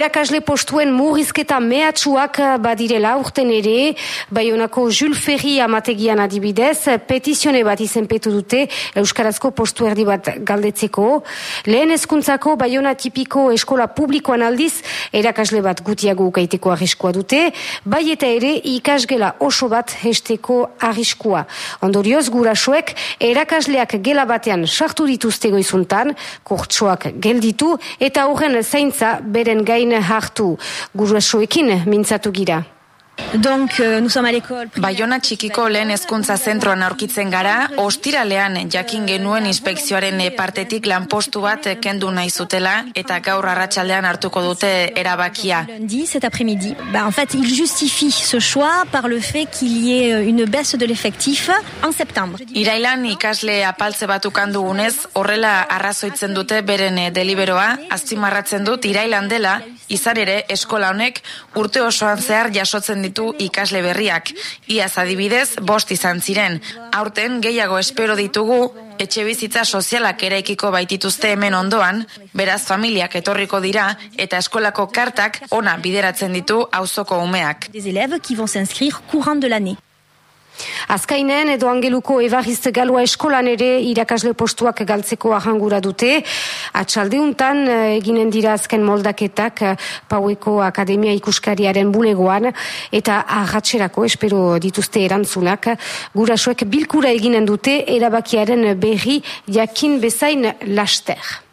erakasle postuen murrizketa mehatsuak badirela urten ere, Baionako Jules Ferri amategian adibidez, petizione bat izenpetu dute Euskarazko postu erdi bat galdetzeko. Lehen ezkuntzako Baiona tipiko eskola publikoan aldiz, erakasle bat gutiago ukaiteko arriskoa dute, bai eta ere ikasgela oso bat hesteko arriskua. Ondorioz, gurasoek erakasleak gela batean sartu dituzte goizuntan, kurtsoak gelditu eta horren zaintza beren gain hartu. Gurasoekin mintzatu gira. Donc, euh, nous sommes à l'école. Baiona txikiko lehen hezkuntza zentroan aurkitzen gara, ostiralean jakin genuen inspekzioaren partetik lanpostu bat kendu nahi zutela eta gaur arratsaldean hartuko dute erabakia. Lundi, cet après-midi. Bah, en fait, il justifie ce choix par le fait qu'il y ait euh, une baisse de l'effectif en septembre. Irailan ikasle apaltze bat ukandugunez, horrela arrazoitzen dute beren eh, deliberoa, azpimarratzen dut irailan dela, izan ere eskola honek urte osoan zehar jasotzen ditu ikasle berriak. Iaz adibidez, bost izan ziren. Aurten gehiago espero ditugu, etxe bizitza sozialak eraikiko baitituzte hemen ondoan, beraz familiak etorriko dira eta eskolako kartak ona bideratzen ditu auzoko umeak. Des élèves qui vont s'inscrire courant de l'année. Azkainen edo angeluko ebarriz galua eskolan ere irakasle postuak galtzeko ahangura dute. Atxaldeuntan eh, eginen dira azken moldaketak eh, Paueko Akademia ikuskariaren bulegoan eta ahatserako espero dituzte erantzunak. Gurasoek bilkura eginen dute erabakiaren berri jakin bezain laster.